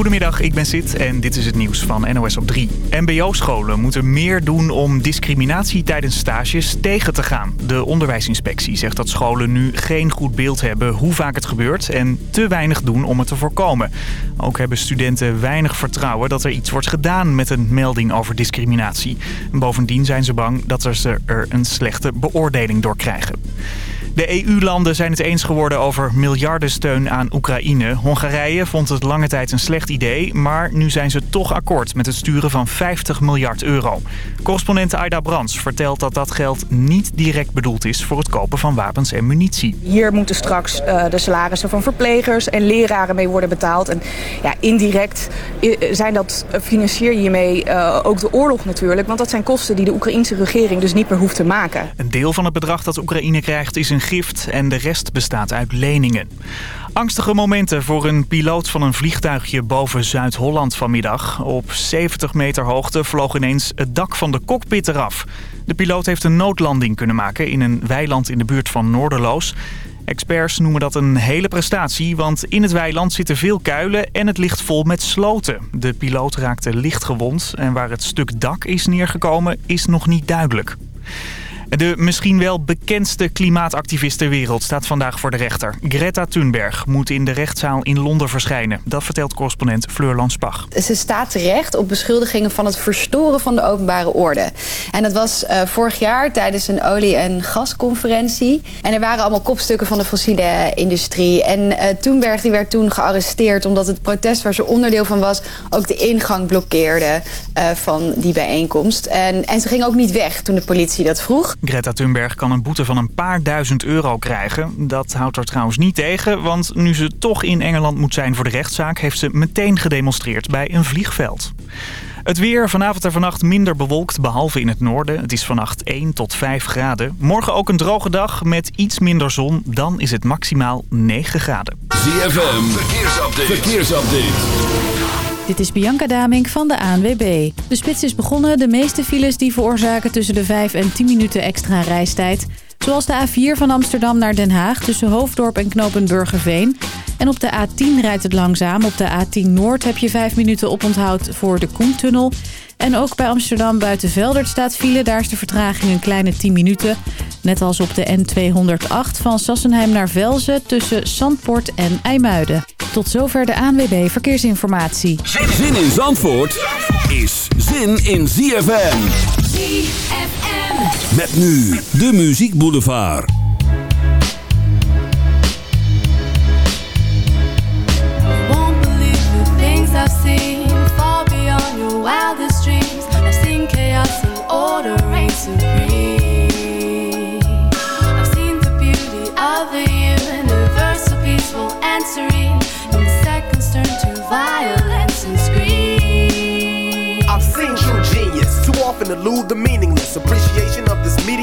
Goedemiddag, ik ben Sid en dit is het nieuws van NOS op 3. MBO-scholen moeten meer doen om discriminatie tijdens stages tegen te gaan. De onderwijsinspectie zegt dat scholen nu geen goed beeld hebben hoe vaak het gebeurt... en te weinig doen om het te voorkomen. Ook hebben studenten weinig vertrouwen dat er iets wordt gedaan met een melding over discriminatie. Bovendien zijn ze bang dat ze er een slechte beoordeling door krijgen. De EU-landen zijn het eens geworden over miljardensteun aan Oekraïne. Hongarije vond het lange tijd een slecht idee, maar nu zijn ze toch akkoord met het sturen van 50 miljard euro. Correspondent Aida Brands vertelt dat dat geld niet direct bedoeld is voor het kopen van wapens en munitie. Hier moeten straks uh, de salarissen van verplegers en leraren mee worden betaald. En ja, indirect eh, zijn dat, eh, financier je mee uh, ook de oorlog natuurlijk. Want dat zijn kosten die de Oekraïnse regering dus niet meer hoeft te maken. Een deel van het bedrag dat Oekraïne krijgt is een gift en de rest bestaat uit leningen. Angstige momenten voor een piloot van een vliegtuigje boven Zuid-Holland vanmiddag. Op 70 meter hoogte vloog ineens het dak van de cockpit eraf. De piloot heeft een noodlanding kunnen maken in een weiland in de buurt van Noorderloos. Experts noemen dat een hele prestatie, want in het weiland zitten veel kuilen en het ligt vol met sloten. De piloot raakte licht gewond en waar het stuk dak is neergekomen is nog niet duidelijk. De misschien wel bekendste klimaatactivist ter wereld staat vandaag voor de rechter. Greta Thunberg moet in de rechtszaal in Londen verschijnen. Dat vertelt correspondent Fleur Lanspach. Ze staat terecht op beschuldigingen van het verstoren van de openbare orde. En dat was uh, vorig jaar tijdens een olie- en gasconferentie. En er waren allemaal kopstukken van de fossiele industrie. En uh, Thunberg die werd toen gearresteerd omdat het protest waar ze onderdeel van was... ook de ingang blokkeerde uh, van die bijeenkomst. En, en ze ging ook niet weg toen de politie dat vroeg. Greta Thunberg kan een boete van een paar duizend euro krijgen. Dat houdt er trouwens niet tegen, want nu ze toch in Engeland moet zijn voor de rechtszaak... heeft ze meteen gedemonstreerd bij een vliegveld. Het weer vanavond en vannacht minder bewolkt, behalve in het noorden. Het is vannacht 1 tot 5 graden. Morgen ook een droge dag met iets minder zon. Dan is het maximaal 9 graden. ZFM, verkeersupdate. verkeersupdate. Dit is Bianca Damink van de ANWB. De spits is begonnen. De meeste files die veroorzaken tussen de 5 en 10 minuten extra reistijd. Zoals de A4 van Amsterdam naar Den Haag tussen Hoofddorp en Knopen Burgerveen. En op de A10 rijdt het langzaam. Op de A10 Noord heb je 5 minuten oponthoud voor de Koentunnel. En ook bij Amsterdam buiten Veldert staat file. Daar is de vertraging een kleine 10 minuten. Net als op de N208 van Sassenheim naar Velzen tussen Zandpoort en IJmuiden. Tot zover de ANWB Verkeersinformatie. Zin in Zandvoort is zin in ZFM. ZFM. Met nu de Muziek Boulevard. Won't often elude the meaningless. Appreciation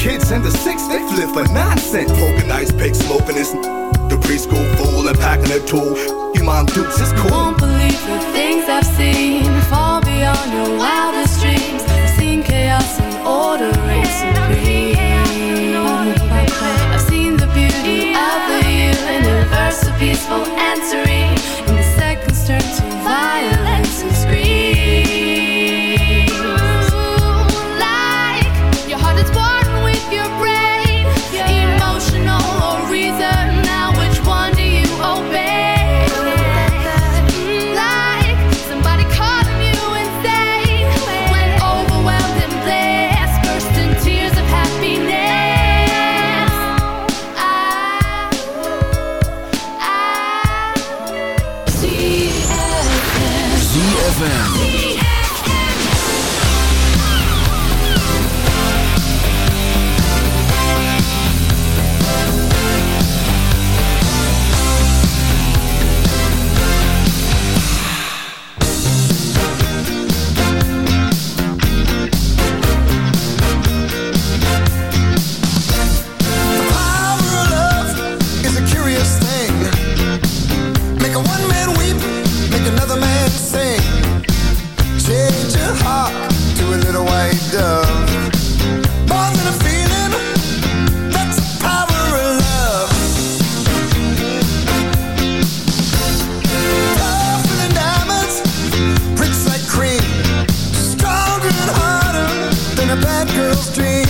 Kids in the six, they flip for nonsense. Poking ice pick, smoking this. The preschool fool and packing a tool. Your mom dukes is cool. Won't believe the things I've seen fall beyond your wildest dreams. I've seen chaos and order reign supreme. Bad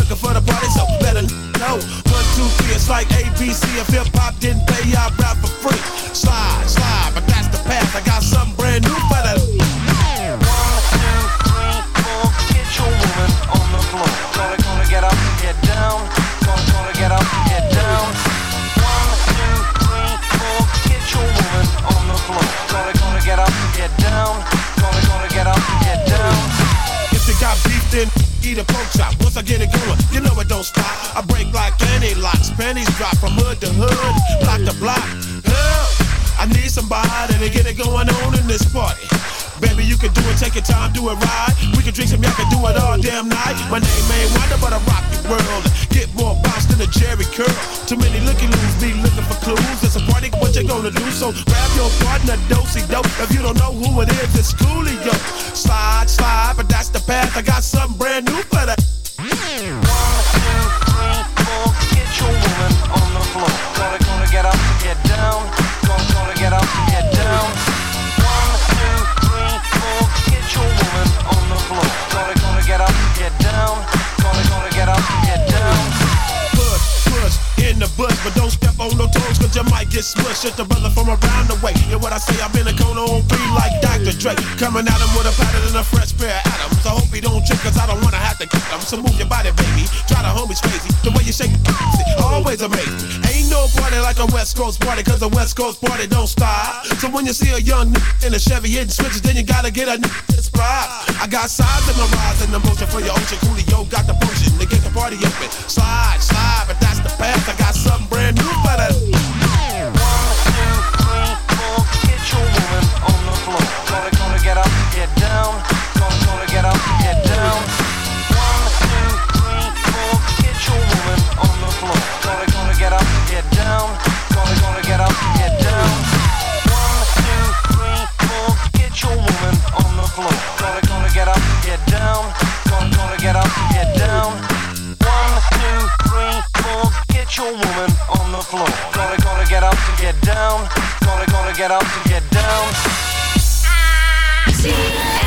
for the party, so let a know. One, two, three, it's like ABC. If hip hop didn't pay, I'd rap for free. Slide, slide, but that's the path. I got something brand new for the. Gonna, gonna get a pork chop. Once I get it going, you know it don't stop. I break like any locks. Pennies drop from hood to hood, block to block. Help! I need somebody to get it going on in this party. Baby, you can do it, take your time, do it right. We can drink some, y'all can do it all damn night. My name ain't Wonder, but I rock the world. Get more bounce than a Jerry curl. Too many looky loos be looking for clues. It's a party, what you gonna do? So grab your partner, dosey dope. If you don't know who it is, it's Coolio. Slide, slide, but that's the path. I got something brand new say, I'm in a cone on three like Dr. Dre. Coming at him with a pattern and a fresh pair of atoms. I hope he don't trip, cause I don't wanna have to kick him. So move your body, baby. Try the homies crazy. The way you shake it, always amazing. Ain't no party like a West Coast party, cause a West Coast party don't stop. So when you see a young in a Chevy hitting switches, then you gotta get a spot. I got size in my rise and the motion for your ocean. Coolio got the potion to get the party open. Slide, slide, but that's the path. I got something brand new for that. Gonna get up and get down. Gonna, gonna get up and get down. Thank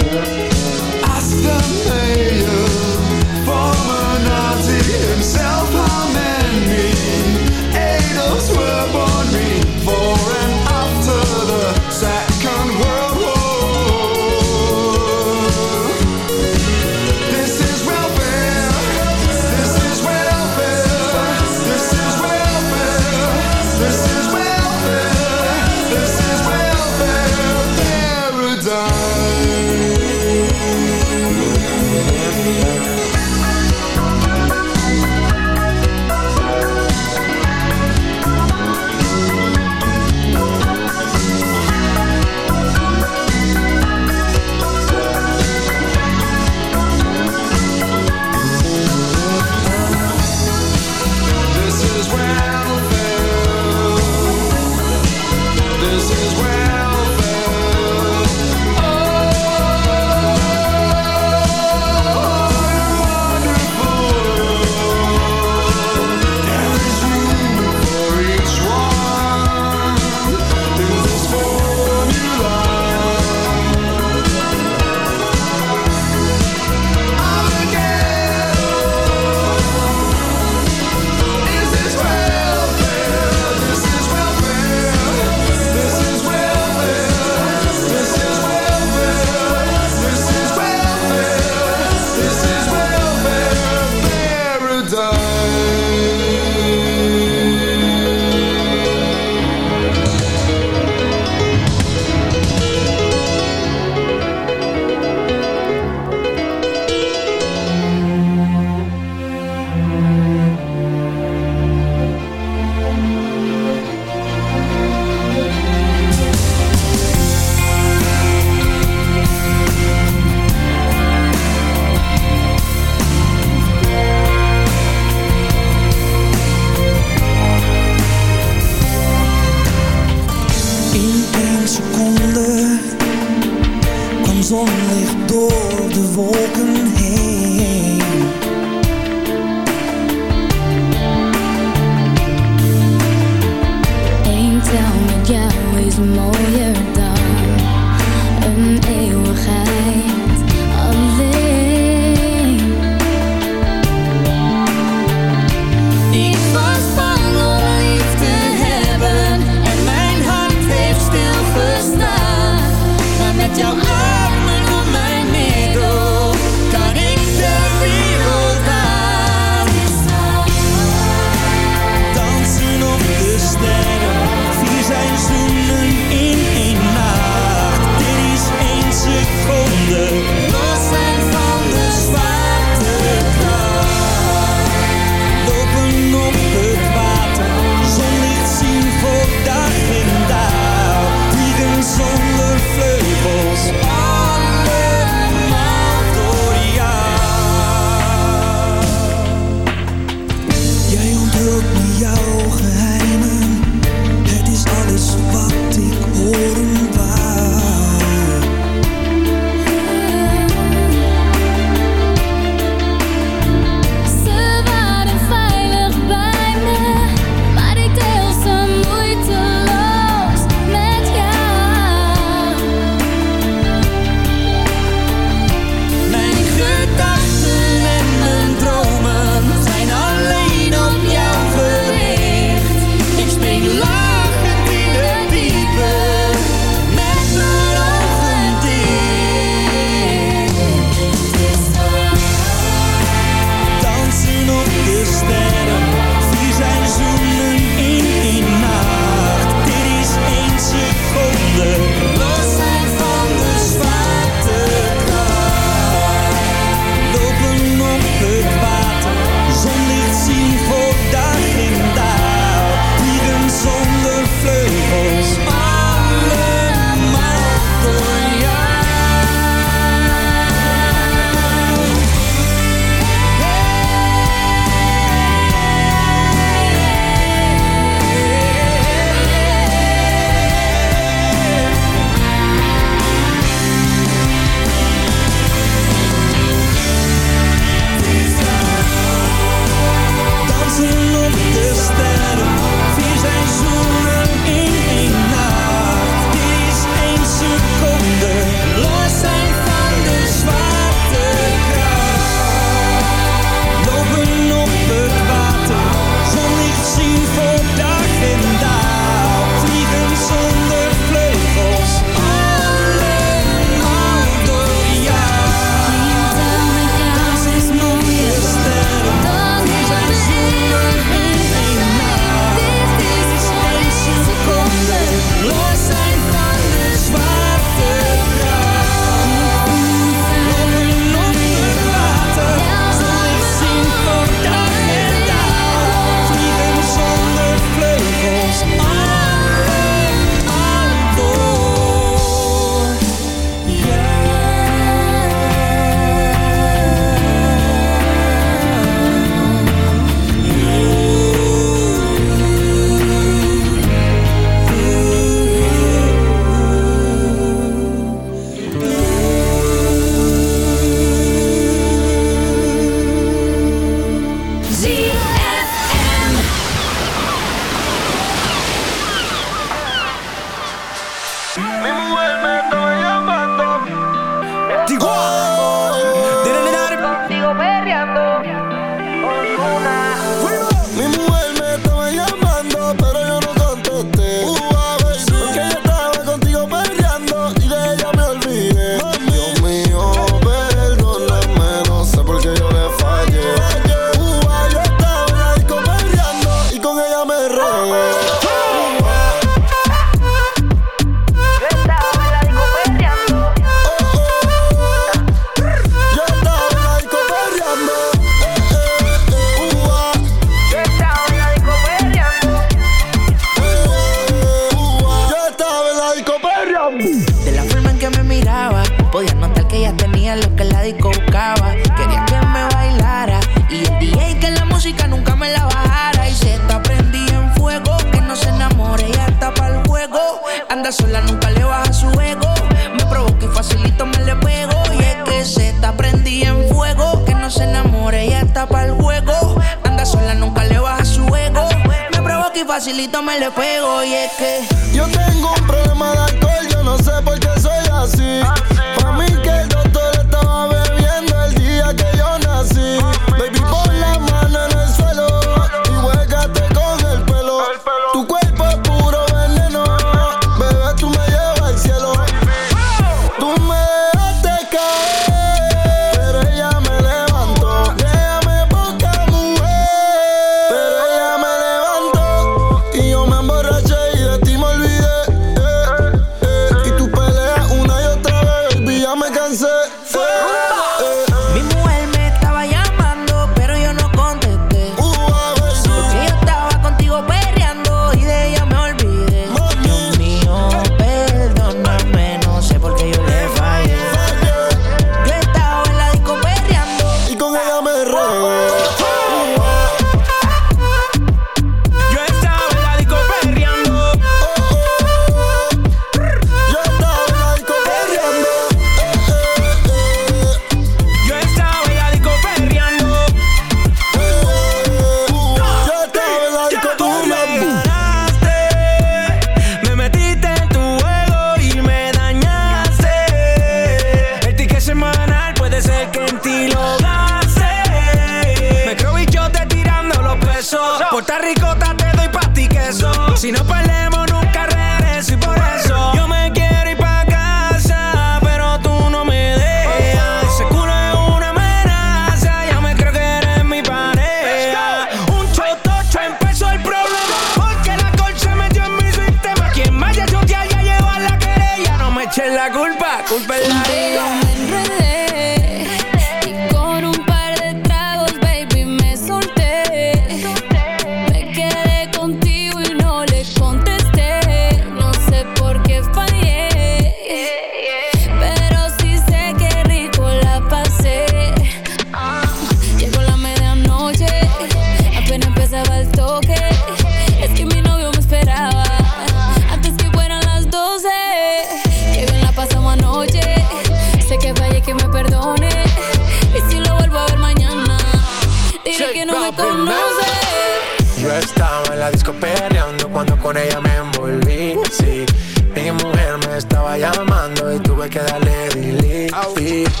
que darle billy.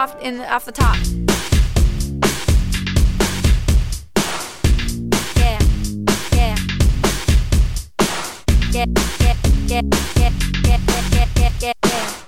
off in off the top. Yeah, yeah, yeah, yeah, yeah, yeah, yeah, yeah, yeah, yeah. yeah.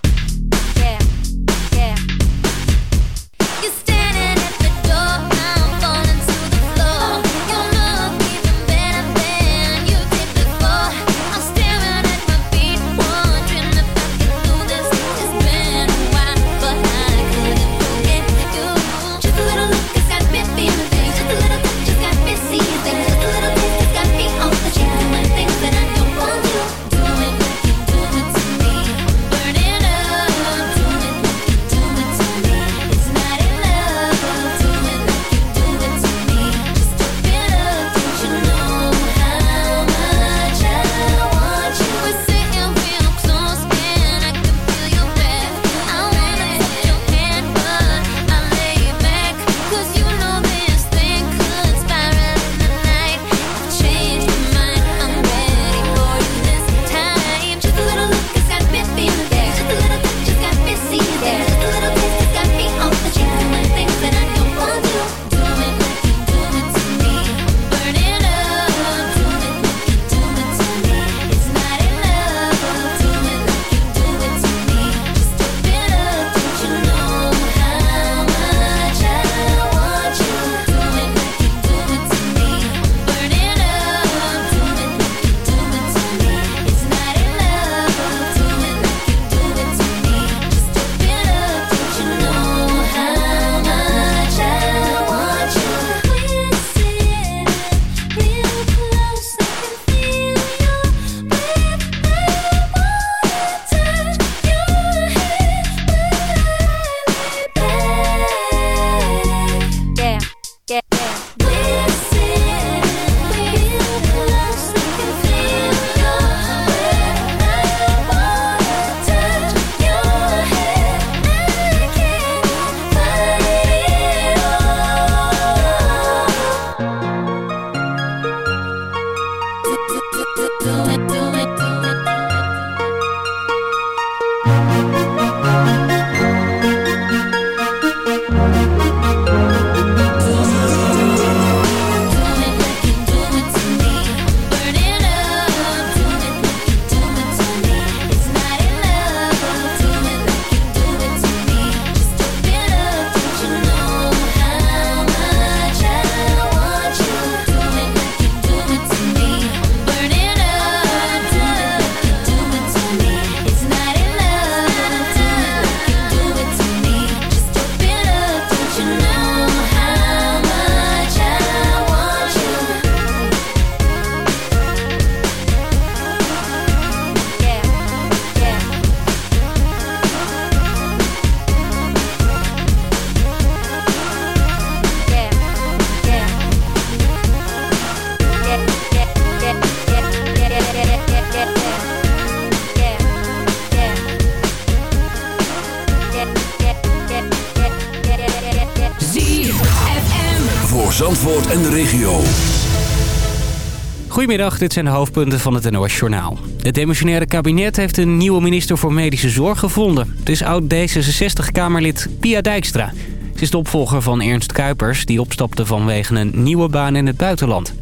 Goedemiddag, dit zijn de hoofdpunten van het NOS-journaal. Het demissionaire kabinet heeft een nieuwe minister voor medische zorg gevonden. Het is oud-D66-Kamerlid Pia Dijkstra. Ze is de opvolger van Ernst Kuipers, die opstapte vanwege een nieuwe baan in het buitenland.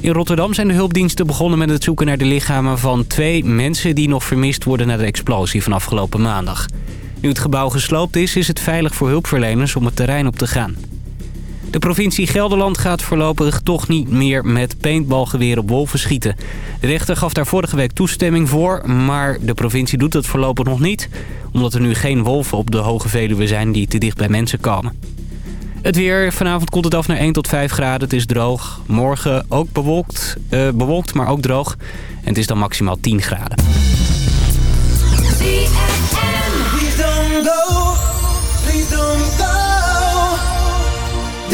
In Rotterdam zijn de hulpdiensten begonnen met het zoeken naar de lichamen van twee mensen... die nog vermist worden na de explosie van afgelopen maandag. Nu het gebouw gesloopt is, is het veilig voor hulpverleners om het terrein op te gaan. De provincie Gelderland gaat voorlopig toch niet meer met paintballgeweren wolven schieten. De rechter gaf daar vorige week toestemming voor, maar de provincie doet dat voorlopig nog niet. Omdat er nu geen wolven op de Hoge Veluwe zijn die te dicht bij mensen komen. Het weer. Vanavond komt het af naar 1 tot 5 graden. Het is droog. Morgen ook bewolkt, eh, bewolkt maar ook droog. En het is dan maximaal 10 graden.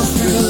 All through.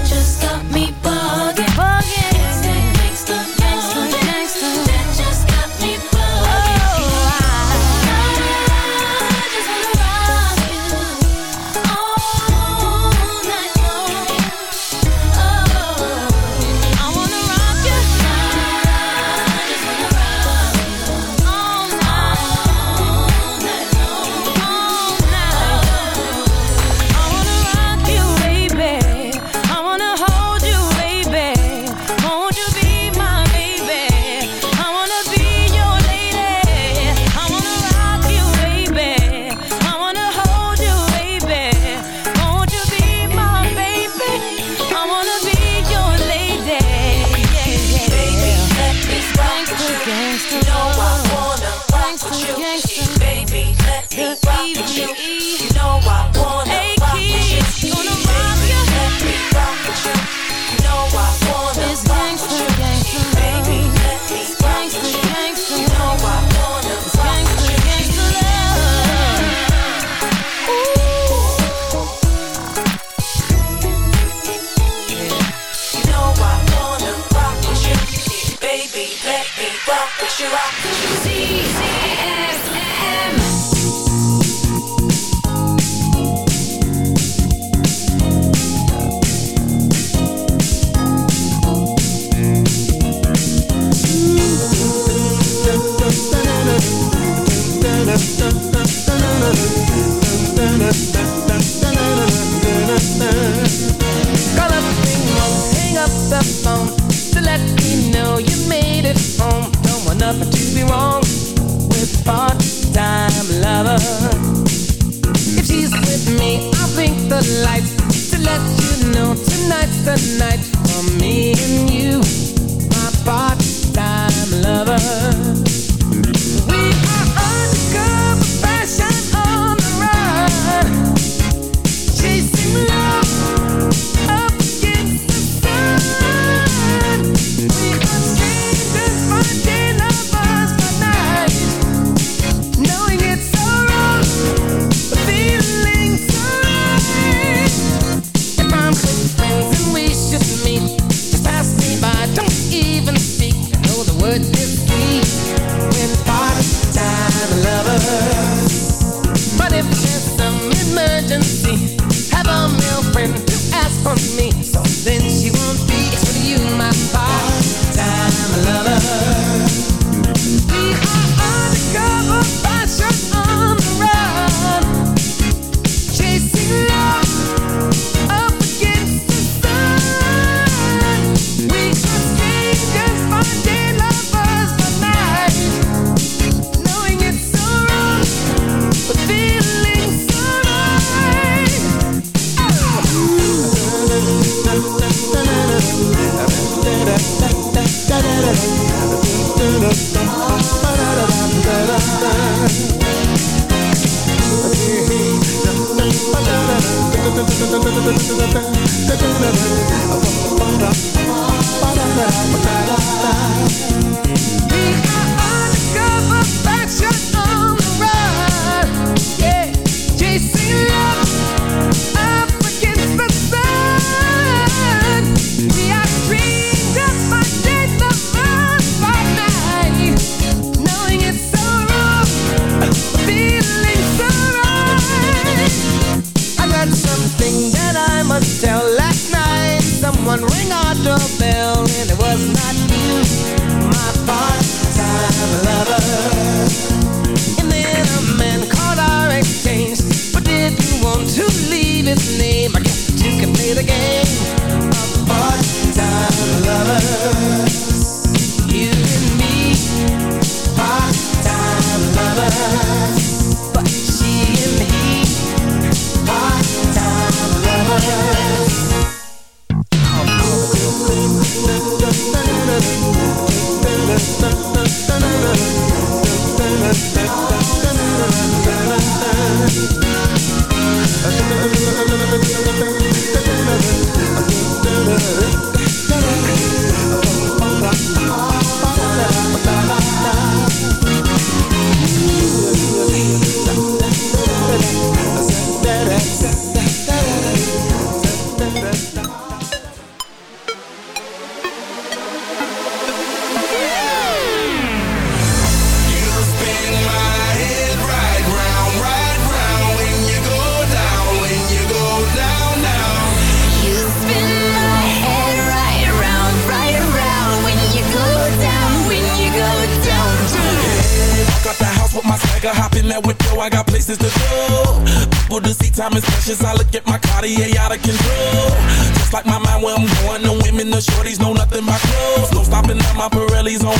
time is precious. I look at my Cartier out of control. Just like my mind where I'm going. The women, the shorties know nothing but clothes. No stopping at my Pirelli's on.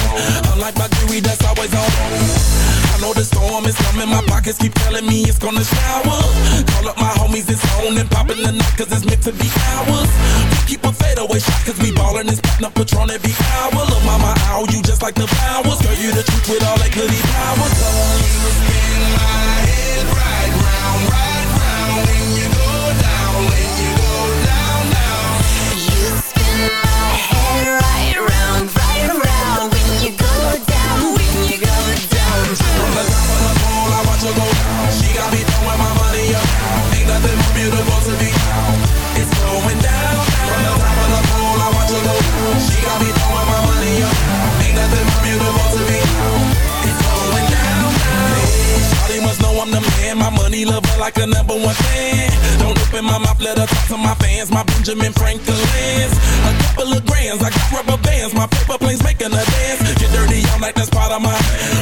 Unlike my Gucci, that's always on. I know the storm is coming. My pockets keep telling me it's gonna shower. Call up my homies, it's on and popping the night cause it's meant to be ours. We keep a fadeaway shot cause we ballin' this platinum Patron every hour. Look, mama, ow, you just like the flowers. Girl, you the truth with all that goody power. A number one fan. Don't open my mouth, let her talk to my fans. My Benjamin Franklin's. Grands, I got rubber bands. My paper planes making a dance. Get dirty, I'm like that's part of my.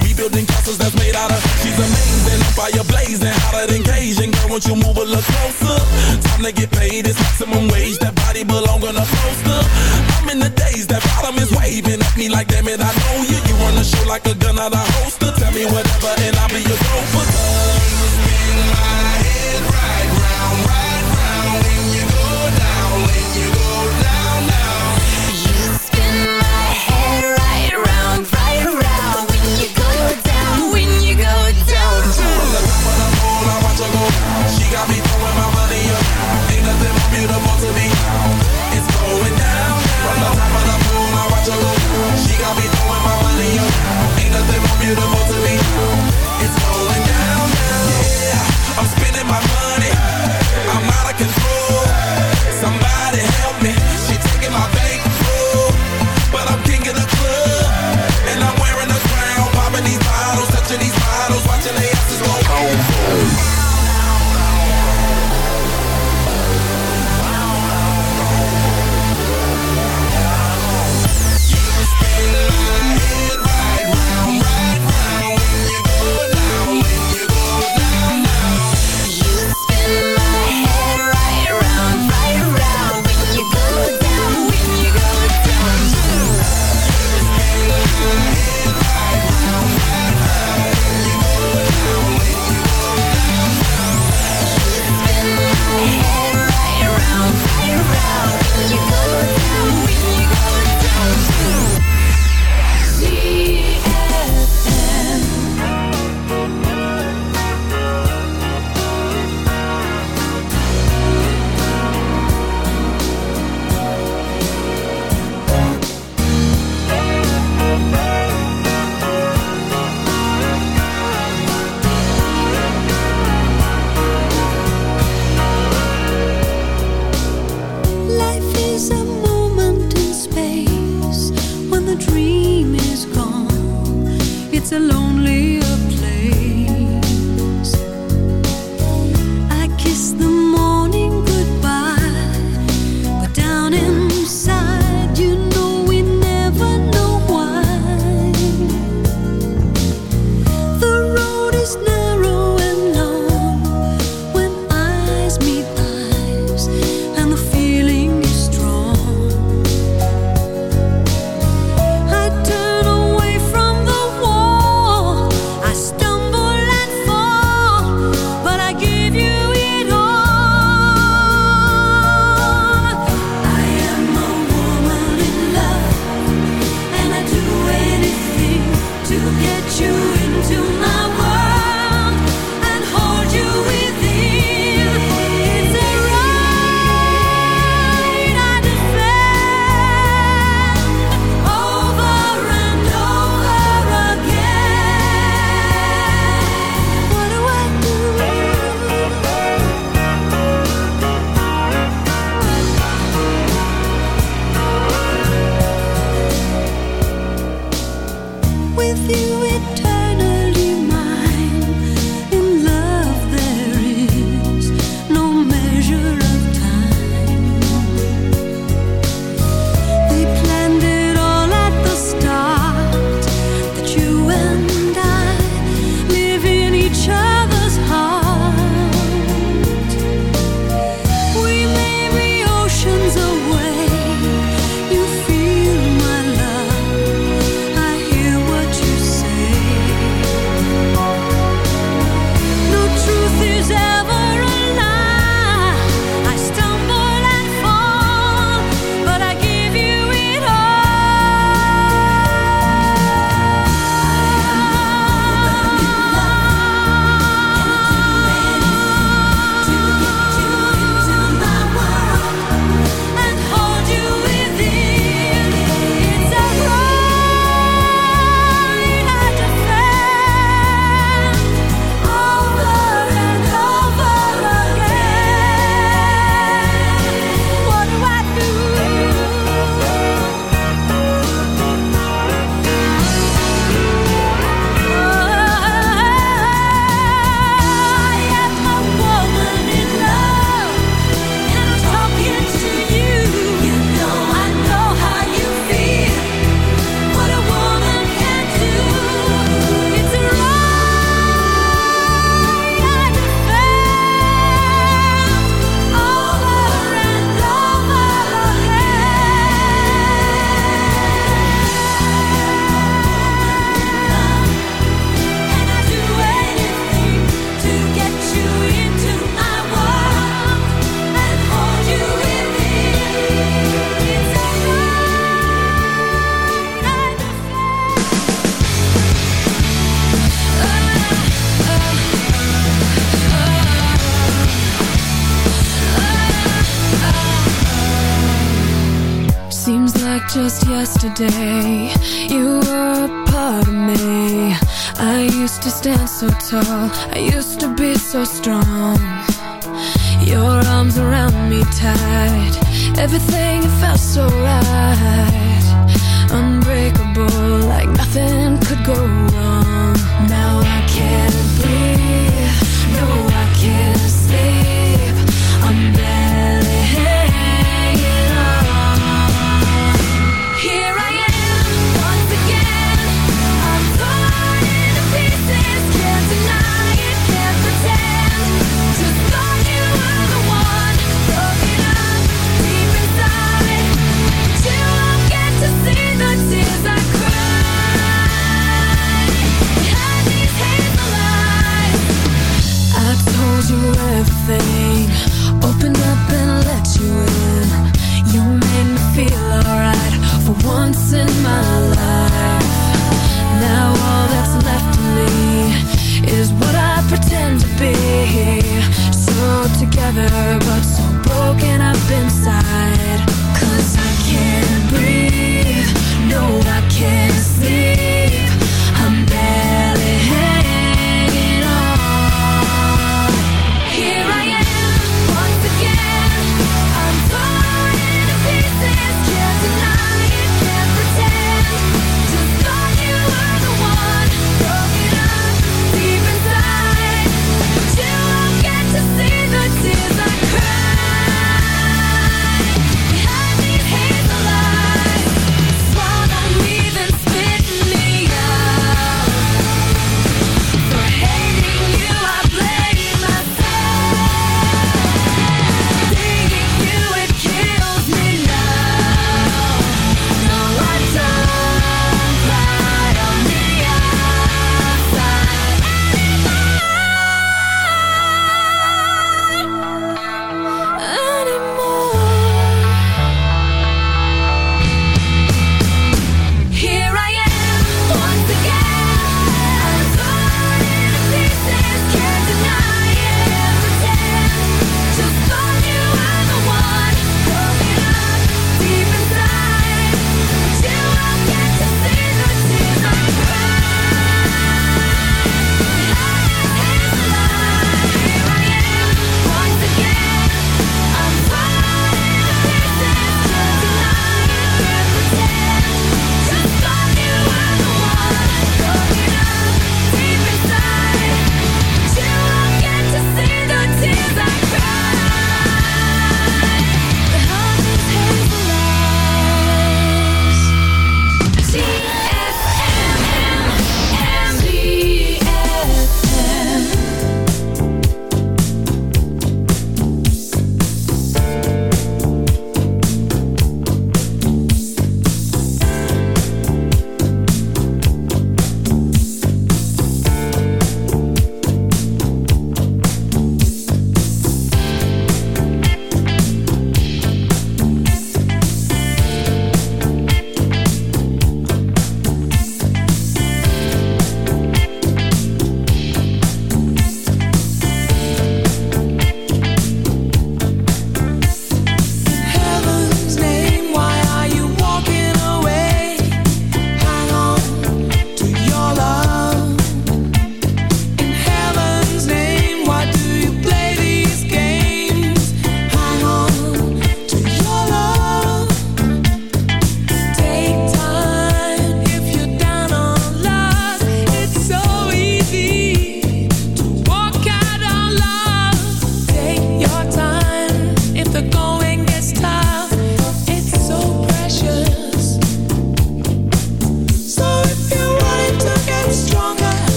We building castles that's made out of. She's amazing, on fire blazing, hotter than Cajun. Girl, won't you move a little closer? Time to get paid, it's maximum wage. That body belong on a poster. I'm in the days, that bottom is waving at me like, damn it, I know you. You run the show like a gun out of holster. Tell me whatever, and I'll be your gopher. Spin my head right round, right got me throwing my money up. Ain't nothing more beautiful to me. It's going down. From the top of the moon, I watch her go. She got me throwing my money up. Ain't nothing more beautiful to me. It's going down. Yeah, I'm spending my money.